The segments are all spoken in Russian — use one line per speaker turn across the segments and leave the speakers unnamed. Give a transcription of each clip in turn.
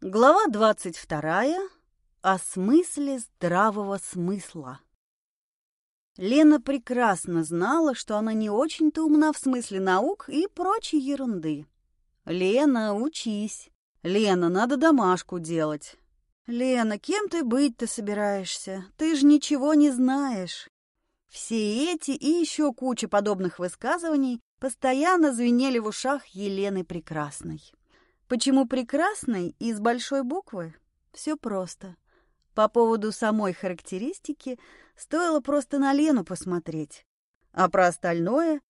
Глава двадцать вторая. О смысле здравого смысла. Лена прекрасно знала, что она не очень-то умна в смысле наук и прочей ерунды. «Лена, учись. Лена, надо домашку делать. Лена, кем ты быть-то собираешься? Ты же ничего не знаешь». Все эти и еще куча подобных высказываний постоянно звенели в ушах Елены Прекрасной. Почему прекрасной из большой буквы? Все просто. По поводу самой характеристики стоило просто на Лену посмотреть. А про остальное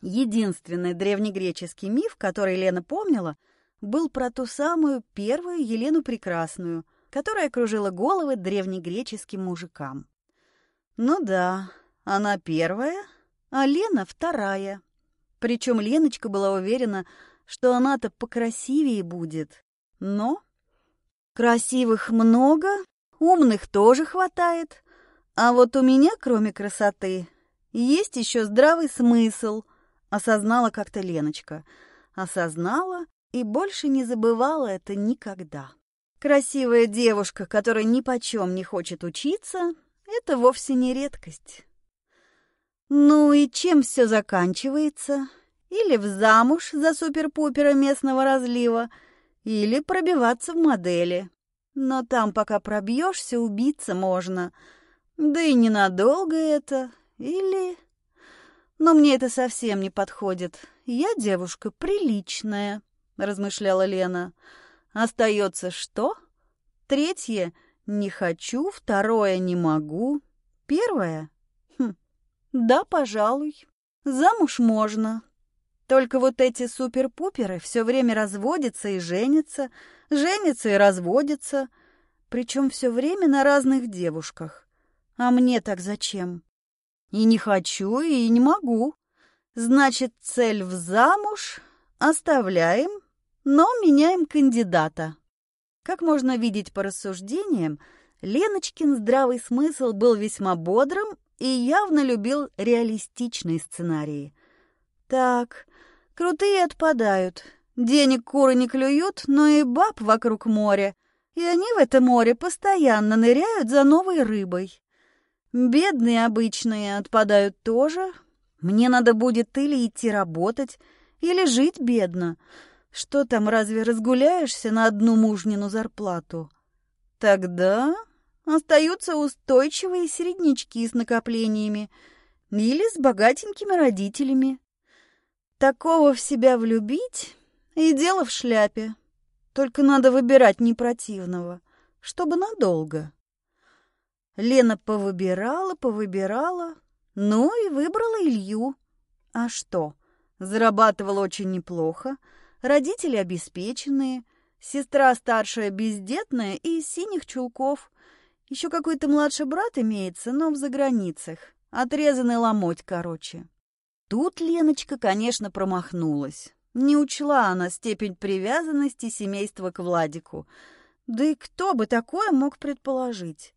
единственный древнегреческий миф, который Лена помнила, был про ту самую первую Елену Прекрасную, которая кружила головы древнегреческим мужикам. Ну да, она первая, а Лена вторая. Причем Леночка была уверена, что она-то покрасивее будет. Но красивых много, умных тоже хватает. А вот у меня, кроме красоты, есть еще здравый смысл, осознала как-то Леночка. Осознала и больше не забывала это никогда. Красивая девушка, которая ни почем не хочет учиться, это вовсе не редкость. Ну и чем все заканчивается? Или в замуж за супер-пупера местного разлива, или пробиваться в модели. Но там, пока пробьешься, убиться можно. Да и ненадолго это. Или... Но мне это совсем не подходит. Я девушка приличная, размышляла Лена. Остается что? Третье — не хочу, второе — не могу. Первое — хм, да, пожалуй. Замуж можно, только вот эти супер-пуперы все время разводятся и женятся, женятся и разводятся, причем все время на разных девушках. А мне так зачем? И не хочу, и не могу. Значит, цель в замуж оставляем, но меняем кандидата. Как можно видеть по рассуждениям, Леночкин здравый смысл был весьма бодрым и явно любил реалистичные сценарии. Так, Крутые отпадают. Денег куры не клюют, но и баб вокруг моря. И они в это море постоянно ныряют за новой рыбой. Бедные обычные отпадают тоже. Мне надо будет или идти работать, или жить бедно. Что там, разве разгуляешься на одну мужнину зарплату? Тогда остаются устойчивые середнячки с накоплениями или с богатенькими родителями. Такого в себя влюбить и дело в шляпе. Только надо выбирать не противного, чтобы надолго. Лена повыбирала, повыбирала, ну и выбрала Илью. А что? Зарабатывал очень неплохо, родители обеспеченные, сестра старшая бездетная и из синих чулков. Еще какой-то младший брат имеется, но в заграницах. Отрезанный ломоть, короче. Тут Леночка, конечно, промахнулась. Не учла она степень привязанности семейства к Владику. Да и кто бы такое мог предположить?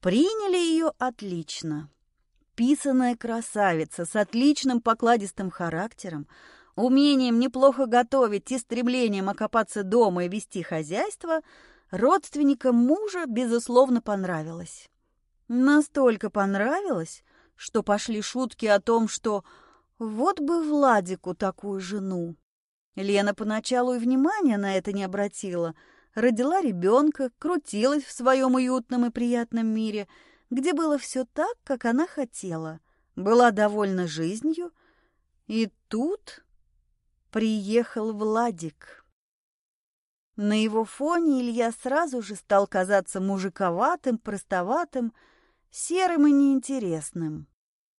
Приняли ее отлично. Писаная красавица с отличным покладистым характером, умением неплохо готовить и стремлением окопаться дома и вести хозяйство, родственникам мужа, безусловно, понравилось. Настолько понравилось, что пошли шутки о том, что вот бы Владику такую жену. Лена поначалу и внимания на это не обратила. Родила ребенка, крутилась в своем уютном и приятном мире, где было все так, как она хотела. Была довольна жизнью. И тут приехал Владик. На его фоне Илья сразу же стал казаться мужиковатым, простоватым, серым и неинтересным.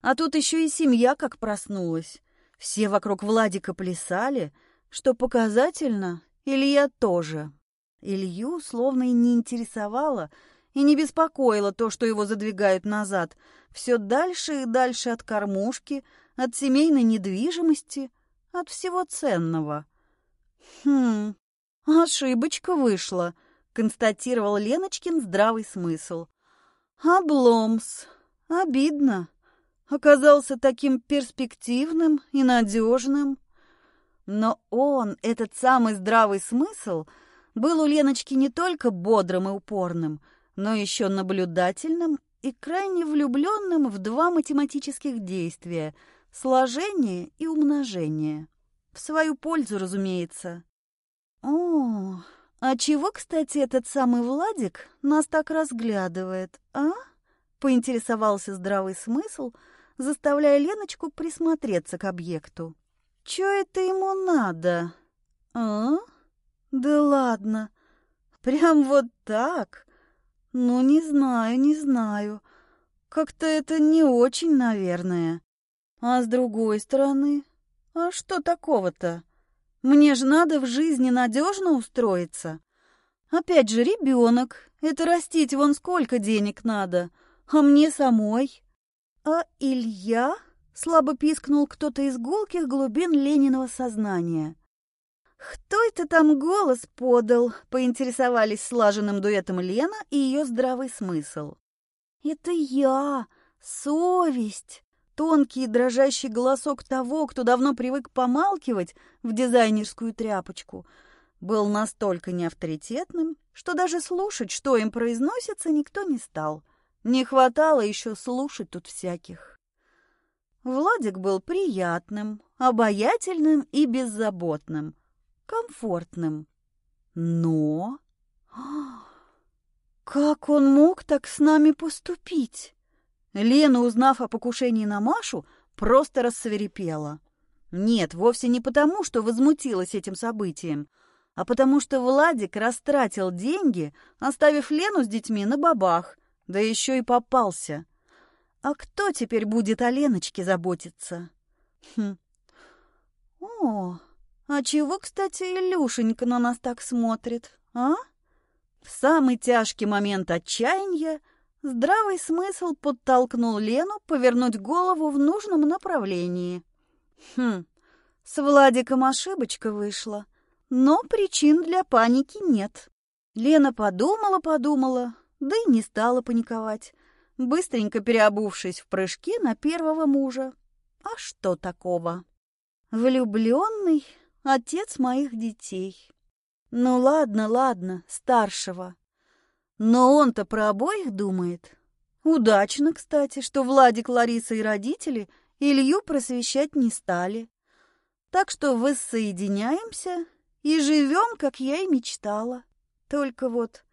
А тут еще и семья как проснулась. Все вокруг Владика плясали, что показательно, Илья тоже. Илью словно и не интересовало, и не беспокоило то, что его задвигают назад, все дальше и дальше от кормушки, от семейной недвижимости, от всего ценного. «Хм, ошибочка вышла», — констатировал Леночкин здравый смысл. «Обломс. Обидно» оказался таким перспективным и надежным. Но он, этот самый здравый смысл, был у Леночки не только бодрым и упорным, но еще наблюдательным и крайне влюбленным в два математических действия – сложение и умножение. В свою пользу, разумеется. О, а чего, кстати, этот самый Владик нас так разглядывает, а? Поинтересовался здравый смысл, заставляя Леночку присмотреться к объекту. Чё это ему надо? А? Да ладно. Прям вот так? Ну, не знаю, не знаю. Как-то это не очень, наверное. А с другой стороны, а что такого-то? Мне же надо в жизни надежно устроиться. Опять же, ребенок. Это растить вон сколько денег надо. А мне самой. А Илья? Слабо пискнул кто-то из гулких глубин Лениного сознания. «Кто это там голос подал?» — поинтересовались слаженным дуэтом Лена и ее здравый смысл. «Это я, совесть!» Тонкий дрожащий голосок того, кто давно привык помалкивать в дизайнерскую тряпочку, был настолько неавторитетным, что даже слушать, что им произносится, никто не стал. Не хватало еще слушать тут всяких. Владик был приятным, обаятельным и беззаботным, комфортным. Но... Как он мог так с нами поступить? Лена, узнав о покушении на Машу, просто рассверепела. Нет, вовсе не потому, что возмутилась этим событием, а потому что Владик растратил деньги, оставив Лену с детьми на бабах, да еще и попался. А кто теперь будет о Леночке заботиться? Хм. О, а чего, кстати, Илюшенька на нас так смотрит, а? В самый тяжкий момент отчаяния Здравый смысл подтолкнул Лену повернуть голову в нужном направлении. Хм, с Владиком ошибочка вышла, но причин для паники нет. Лена подумала-подумала, да и не стала паниковать, быстренько переобувшись в прыжке на первого мужа. А что такого? Влюбленный отец моих детей. Ну ладно, ладно, старшего. Но он-то про обоих думает. Удачно, кстати, что Владик, Лариса и родители Илью просвещать не стали. Так что воссоединяемся и живем, как я и мечтала. Только вот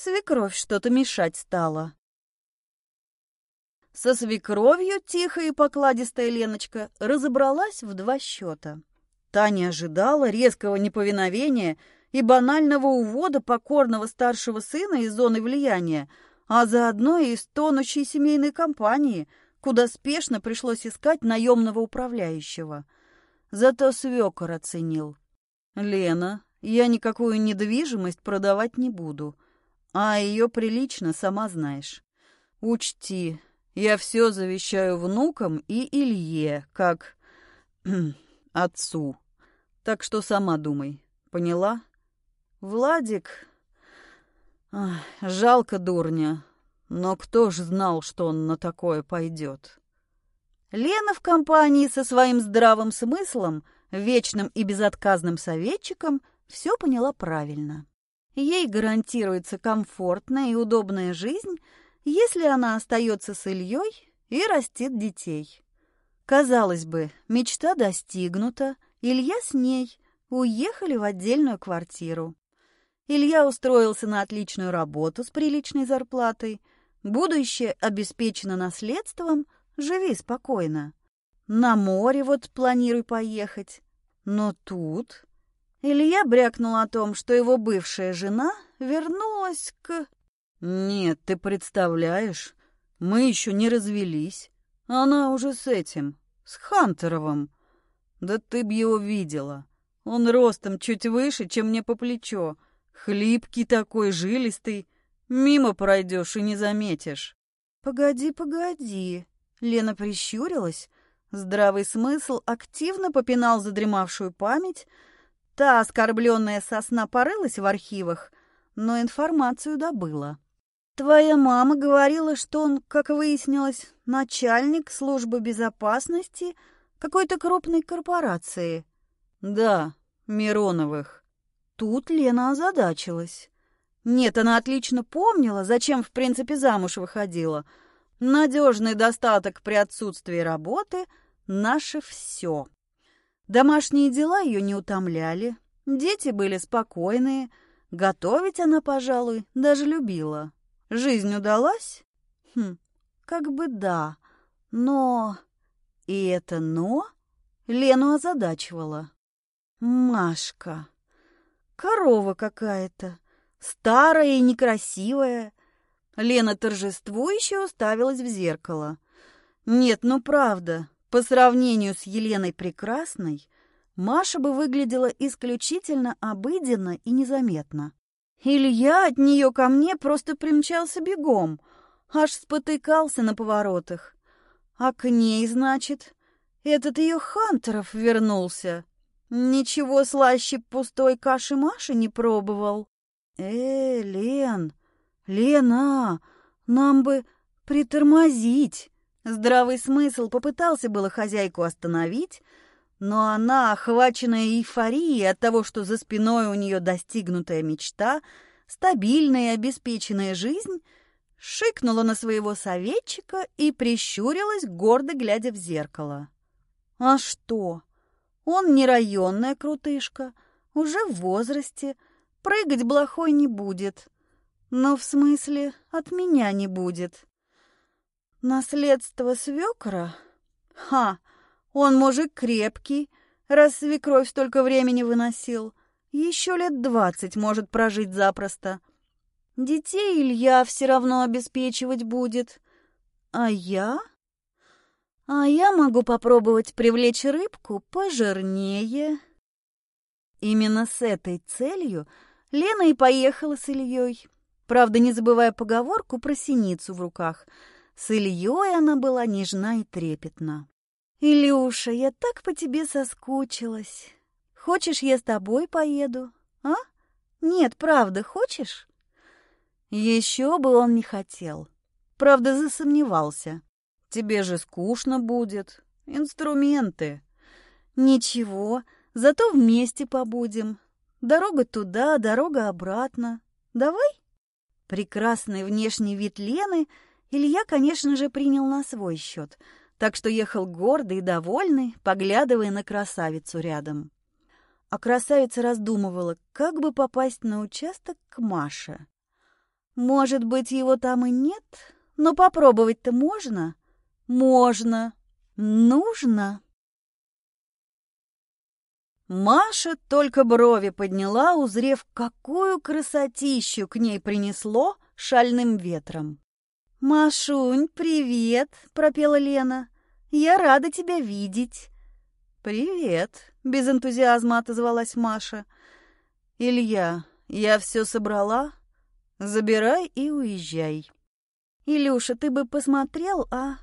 свекровь что-то мешать стала. Со свекровью тихая и покладистая Леночка разобралась в два счета. Таня ожидала резкого неповиновения — и банального увода покорного старшего сына из зоны влияния, а заодно и из тонущей семейной компании, куда спешно пришлось искать наемного управляющего. Зато свекор оценил. «Лена, я никакую недвижимость продавать не буду, а ее прилично, сама знаешь. Учти, я все завещаю внукам и Илье, как отцу. Так что сама думай, поняла?» Владик... Ах, жалко дурня, но кто ж знал, что он на такое пойдет? Лена в компании со своим здравым смыслом, вечным и безотказным советчиком, все поняла правильно. Ей гарантируется комфортная и удобная жизнь, если она остается с Ильей и растит детей. Казалось бы, мечта достигнута, Илья с ней, уехали в отдельную квартиру. Илья устроился на отличную работу с приличной зарплатой. Будущее обеспечено наследством, живи спокойно. На море вот планируй поехать. Но тут... Илья брякнул о том, что его бывшая жена вернулась к... «Нет, ты представляешь, мы еще не развелись. Она уже с этим, с Хантеровым. Да ты б его видела. Он ростом чуть выше, чем мне по плечо, Хлипкий такой, жилистый. Мимо пройдешь и не заметишь. Погоди, погоди. Лена прищурилась. Здравый смысл активно попинал задремавшую память. Та оскорбленная сосна порылась в архивах, но информацию добыла. Твоя мама говорила, что он, как выяснилось, начальник службы безопасности какой-то крупной корпорации. Да, Мироновых. тут Лена озадачилась. Нет, она отлично помнила, зачем в принципе замуж выходила. Надежный достаток при отсутствии работы — наше все. Домашние дела ее не утомляли, дети были спокойные, готовить она, пожалуй, даже любила. Жизнь удалась? Хм, как бы да, но... И это «но» Лену озадачивало. Машка. Корова какая-то. Старая и некрасивая. Лена торжествующе уставилась в зеркало. Нет, ну правда, по сравнению с Еленой Прекрасной, Маша бы выглядела исключительно обыденно и незаметно. Илья от нее ко мне просто примчался бегом, аж спотыкался на поворотах. А к ней, значит, этот ее Хантеров вернулся. Ничего слаще пустой каши Маши не пробовал. Э, Лен, Лена, нам бы притормозить. Здравый смысл попытался было хозяйку остановить, но она, охваченная эйфорией от того, что за спиной у нее достигнутая мечта, стабильная и обеспеченная жизнь, шикнула на своего советчика и прищурилась, гордо глядя в зеркало. А что? Он не районная крутышка, уже в возрасте, прыгать блохой не будет. Но в смысле, от меня не будет. Наследство свекра? Ха! Он мужик крепкий, раз свекровь столько времени выносил. Еще лет двадцать может прожить запросто. Детей Илья все равно обеспечивать будет. А я? А я могу попробовать привлечь рыбку пожирнее. Именно с этой целью Лена и поехала с Ильей. Правда, не забывая поговорку про синицу в руках. С Ильей она была нежна и трепетна. «Илюша, я так по тебе соскучилась. Хочешь, я с тобой поеду? А? Нет, правда, хочешь?» Еще бы он не хотел. Правда, засомневался. Тебе же скучно будет. Инструменты. Ничего, зато вместе побудем. Дорога туда, дорога обратно. Давай? Прекрасный внешний вид Лены Илья, конечно же, принял на свой счет, так что ехал гордый и довольный, поглядывая на красавицу рядом. А красавица раздумывала, как бы попасть на участок к Маше. Может быть, его там и нет, но попробовать-то можно. Можно. Нужно. Маша только брови подняла, узрев, какую красотищу к ней принесло шальным ветром. «Машунь, привет!» — пропела Лена. «Я рада тебя видеть». «Привет!» — без энтузиазма отозвалась Маша. «Илья, я все собрала. Забирай и уезжай». «Илюша, ты бы посмотрел, а?»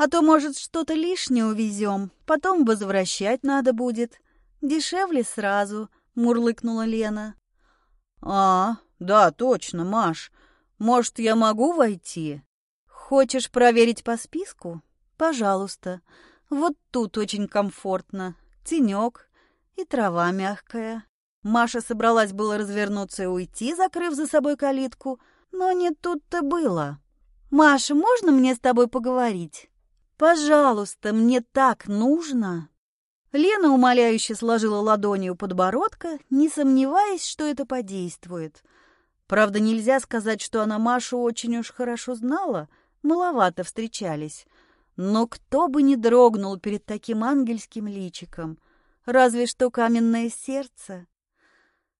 А то, может, что-то лишнее увезем, потом возвращать надо будет. Дешевле сразу, мурлыкнула Лена. А, да, точно, Маш. Может, я могу войти? Хочешь проверить по списку? Пожалуйста. Вот тут очень комфортно. Тенек и трава мягкая. Маша собралась было развернуться и уйти, закрыв за собой калитку, но не тут-то было. «Маша, можно мне с тобой поговорить?» «Пожалуйста, мне так нужно!» Лена умоляюще сложила ладонью подбородка, не сомневаясь, что это подействует. Правда, нельзя сказать, что она Машу очень уж хорошо знала, маловато встречались. Но кто бы не дрогнул перед таким ангельским личиком, разве что каменное сердце.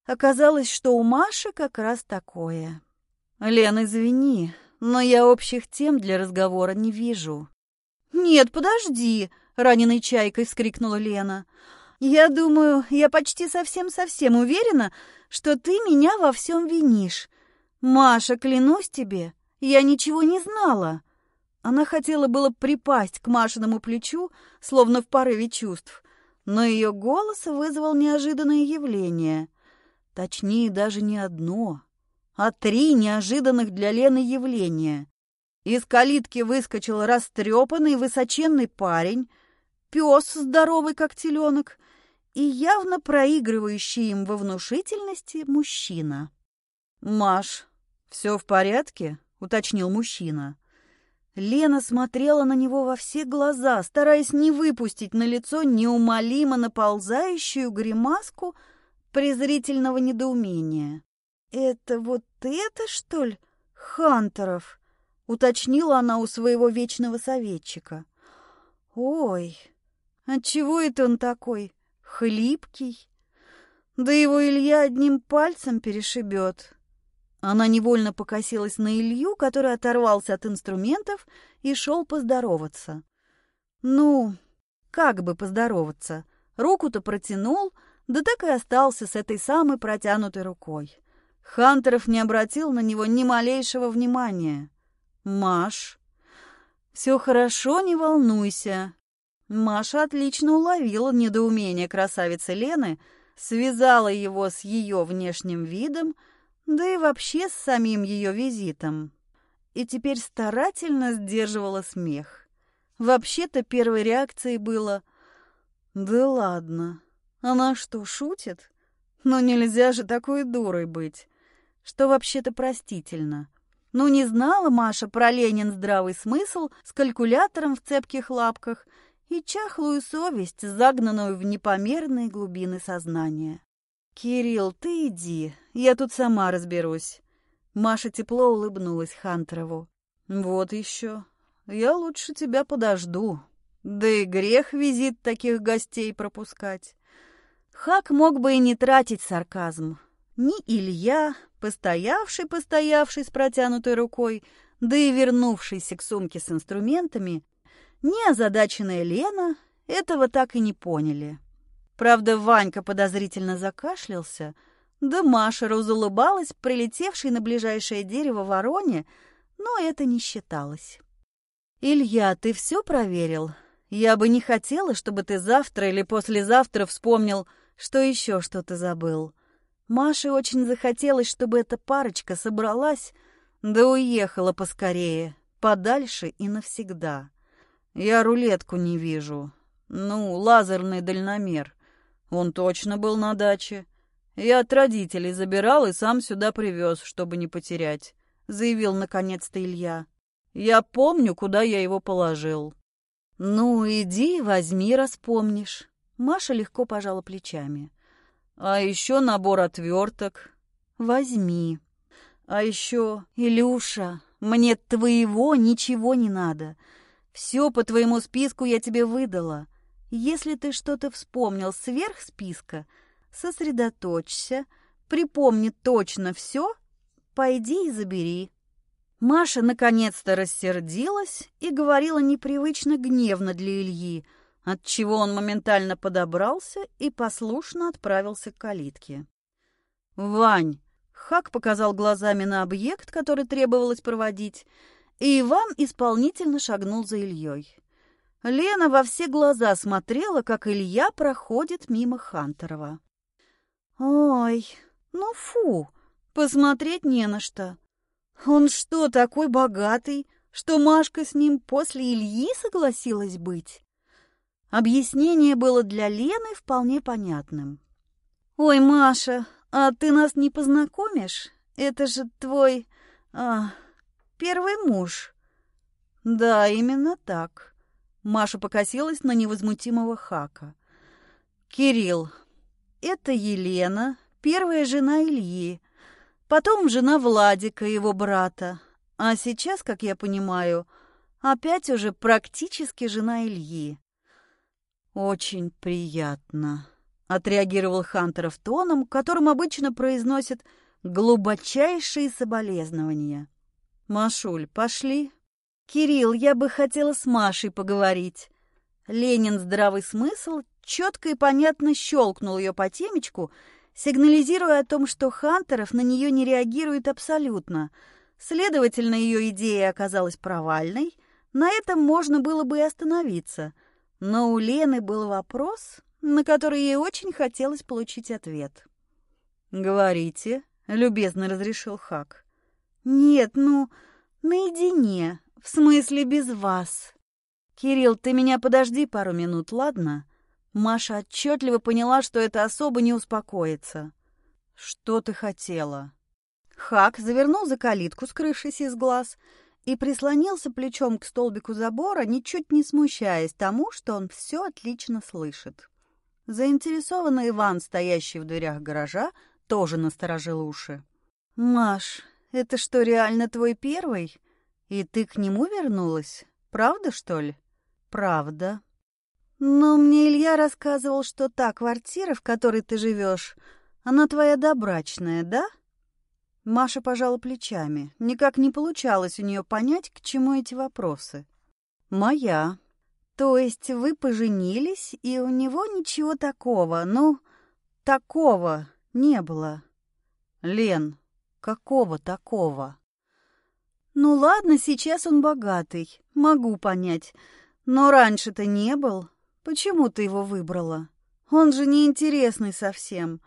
Оказалось, что у Маши как раз такое. «Лен, извини, но я общих тем для разговора не вижу», «Нет, подожди!» — раненой чайкой вскрикнула Лена. «Я думаю, я почти совсем-совсем уверена, что ты меня во всем винишь. Маша, клянусь тебе, я ничего не знала». Она хотела было припасть к Машиному плечу, словно в порыве чувств, но ее голос вызвал неожиданное явление. Точнее, даже не одно, а три неожиданных для Лены явления. Из калитки выскочил растрепанный высоченный парень, пес здоровый, как теленок, и явно проигрывающий им во внушительности мужчина. «Маш, все в порядке?» — уточнил мужчина. Лена смотрела на него во все глаза, стараясь не выпустить на лицо неумолимо наползающую гримаску презрительного недоумения. «Это вот это, что ли, Хантеров?» — уточнила она у своего вечного советчика. «Ой, отчего это он такой хлипкий? Да его Илья одним пальцем перешибет». Она невольно покосилась на Илью, который оторвался от инструментов и шел поздороваться. Ну, как бы поздороваться? Руку-то протянул, да так и остался с этой самой протянутой рукой. Хантеров не обратил на него ни малейшего внимания. «Маш, все хорошо, не волнуйся». Маша отлично уловила недоумение красавицы Лены, связала его с ее внешним видом, да и вообще с самим ее визитом. И теперь старательно сдерживала смех. Вообще-то первой реакцией было «Да ладно, она что, шутит? Но нельзя же такой дурой быть, что вообще-то простительно». Ну, не знала Маша про Ленин здравый смысл с калькулятором в цепких лапках и чахлую совесть, загнанную в непомерные глубины сознания. «Кирилл, ты иди, я тут сама разберусь». Маша тепло улыбнулась Хантерову. «Вот еще. Я лучше тебя подожду. Да и грех визит таких гостей пропускать». Хак мог бы и не тратить сарказм. Ни Илья, постоявший-постоявший с протянутой рукой, да и вернувшийся к сумке с инструментами, ни озадаченная Лена этого так и не поняли. Правда, Ванька подозрительно закашлялся, да Маша разулыбалась, прилетевшей на ближайшее дерево вороне, но это не считалось. «Илья, ты все проверил? Я бы не хотела, чтобы ты завтра или послезавтра вспомнил, что еще что-то забыл». Маше очень захотелось, чтобы эта парочка собралась, да уехала поскорее, подальше и навсегда. Я рулетку не вижу. Ну, лазерный дальномер. Он точно был на даче. Я от родителей забирал и сам сюда привез, чтобы не потерять», — заявил наконец-то Илья. «Я помню, куда я его положил». «Ну, иди, возьми, распомнишь». Маша легко пожала плечами. «А еще набор отверток». «Возьми». «А еще, Илюша, мне твоего ничего не надо. Все по твоему списку я тебе выдала. Если ты что-то вспомнил сверх списка, сосредоточься, припомни точно все, пойди и забери. Маша наконец-то рассердилась и говорила непривычно гневно для Ильи, отчего он моментально подобрался и послушно отправился к калитке. «Вань!» — Хак показал глазами на объект, который требовалось проводить, и Иван исполнительно шагнул за Ильей. Лена во все глаза смотрела, как Илья проходит мимо Хантерова. «Ой, ну фу, посмотреть не на что. Он что, такой богатый, что Машка с ним после Ильи согласилась быть?» Объяснение было для Лены вполне понятным. «Ой, Маша, а ты нас не познакомишь? Это же твой... А, первый муж». «Да, именно так». Маша покосилась на невозмутимого Хака. «Кирилл, это Елена, первая жена Ильи, потом жена Владика, его брата, а сейчас, как я понимаю, опять уже практически жена Ильи». «Очень приятно», — отреагировал Хантеров тоном, которым обычно произносят глубочайшие соболезнования. «Машуль, пошли, «Кирилл, я бы хотела с Машей поговорить». Ленин здравый смысл четко и понятно щелкнул ее по темечку, сигнализируя о том, что Хантеров на нее не реагирует абсолютно. Следовательно, ее идея оказалась провальной. На этом можно было бы и остановиться. Но у Лены был вопрос, на который ей очень хотелось получить ответ. «Говорите», — любезно разрешил Хак. «Нет, ну, наедине», в смысле без вас? Кирилл, ты меня подожди пару минут, ладно? Маша отчетливо поняла, что это особо не успокоится. «Что ты хотела?» Хак завернул за калитку, скрывшись из глаз, и прислонился плечом к столбику забора, ничуть не смущаясь тому, что он все отлично слышит. Заинтересованный Иван, стоящий в дверях гаража, тоже насторожил уши. «Маш, это что, реально твой первый? И ты к нему вернулась? Правда, что ли?» «Правда», но мне Илья рассказывал, что та квартира, в которой ты живешь, она твоя добрачная, да? Маша пожала плечами. Никак не получалось у нее понять, к чему эти вопросы. Моя. То есть вы поженились, и у него ничего такого, ну, такого не было. Лен, какого такого? Ну ладно, сейчас он богатый, могу понять. Но раньше-то не был. Почему ты его выбрала? Он же неинтересный совсем.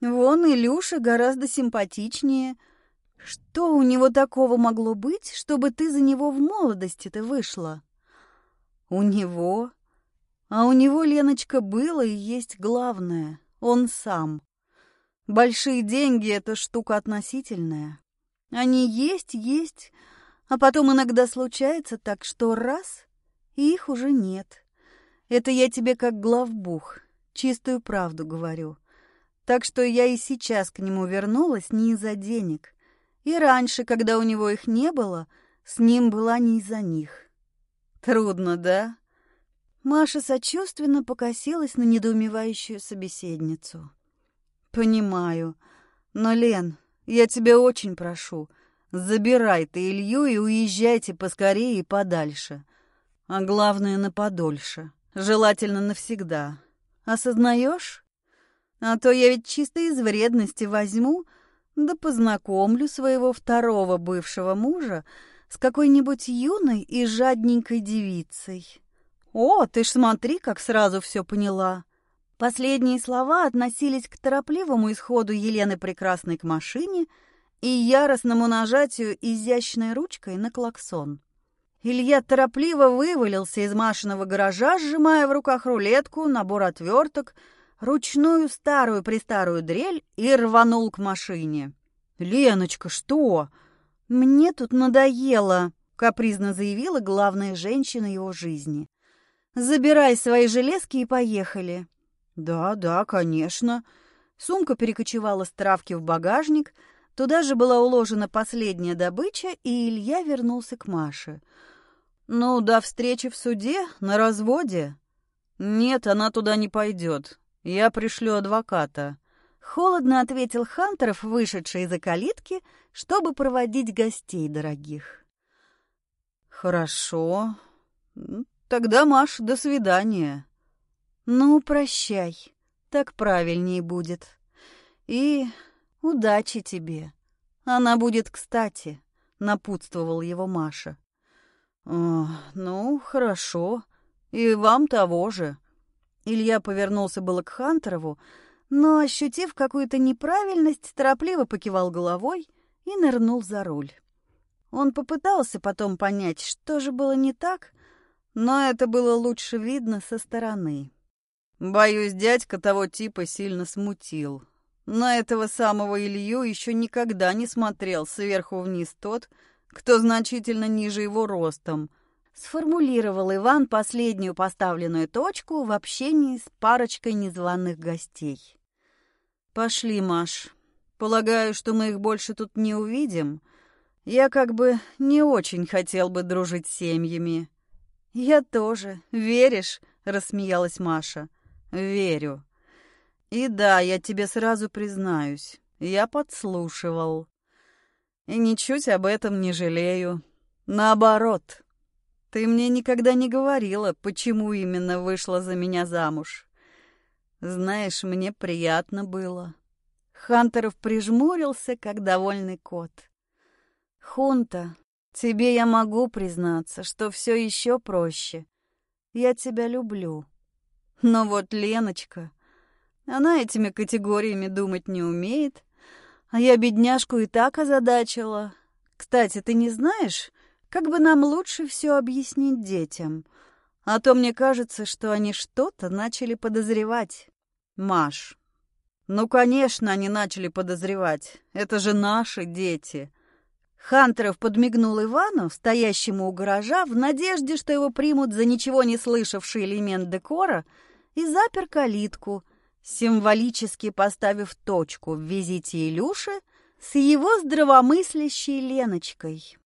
Вон Илюша гораздо симпатичнее. Что у него такого могло быть, чтобы ты за него в молодости-то вышла? У него? А у него, Леночка, было и есть главное. Он сам. Большие деньги — это штука относительная. Они есть, есть, а потом иногда случается так, что раз — и их уже нет. Это я тебе как главбух, чистую правду говорю. Так что я и сейчас к нему вернулась не из-за денег. И раньше, когда у него их не было, с ним была не из-за них. Трудно, да? Маша сочувственно покосилась на недоумевающую собеседницу. Понимаю. Но, Лен, я тебя очень прошу, забирай ты Илью и уезжайте поскорее и подальше. А главное, на подольше. Желательно навсегда. Осознаешь? А то я ведь чисто из вредности возьму, да познакомлю своего второго бывшего мужа с какой-нибудь юной и жадненькой девицей. О, ты ж смотри, как сразу все поняла. Последние слова относились к торопливому исходу Елены Прекрасной к машине и яростному нажатию изящной ручкой на клаксон. Илья торопливо вывалился из Машиного гаража, сжимая в руках рулетку, набор отверток, ручную старую-престарую дрель и рванул к машине. «Леночка, что?» «Мне тут надоело», — капризно заявила главная женщина его жизни. «Забирай свои железки и поехали». «Да, да, конечно». Сумка перекочевала с травки в багажник, туда же была уложена последняя добыча, и Илья вернулся к Маше — «Ну, до встречи в суде, на разводе?» «Нет, она туда не пойдет. Я пришлю адвоката». Холодно ответил Хантеров, вышедший из-за калитки, чтобы проводить гостей дорогих. «Хорошо. Тогда, Маш, до свидания». «Ну, прощай. Так правильнее будет. И удачи тебе. Она будет кстати», — напутствовал его Маша. «Ну, хорошо. И вам того же». Илья повернулся было к Хантерову, но, ощутив какую-то неправильность, торопливо покивал головой и нырнул за руль. Он попытался потом понять, что же было не так, но это было лучше видно со стороны. Боюсь, дядька того типа сильно смутил. На этого самого Илью еще никогда не смотрел сверху вниз тот, кто значительно ниже его ростом, сформулировал Иван последнюю поставленную точку в общении с парочкой незваных гостей. «Пошли, Маш. Полагаю, что мы их больше тут не увидим. Я как бы не очень хотел бы дружить с семьями». «Я тоже. Веришь?» — рассмеялась Маша. «Верю. И да, я тебе сразу признаюсь. Я подслушивал. И ничуть об этом не жалею. Наоборот, ты мне никогда не говорила, почему именно вышла за меня замуж. Знаешь, мне приятно было. Хантеров прижмурился, как довольный кот. Хунта, тебе я могу признаться, что все еще проще. Я тебя люблю. Но вот Леночка, она этими категориями думать не умеет, а я бедняжку и так озадачила. Кстати, ты не знаешь, как бы нам лучше все объяснить детям? А то мне кажется, что они что-то начали подозревать. Маш, ну, конечно, они начали подозревать. Это же наши дети. Хантеров подмигнул Ивану, стоящему у гаража, в надежде, что его примут за ничего не слышавший элемент декора, и запер калитку, символически поставив точку в визите Илюши с его здравомыслящей Леночкой.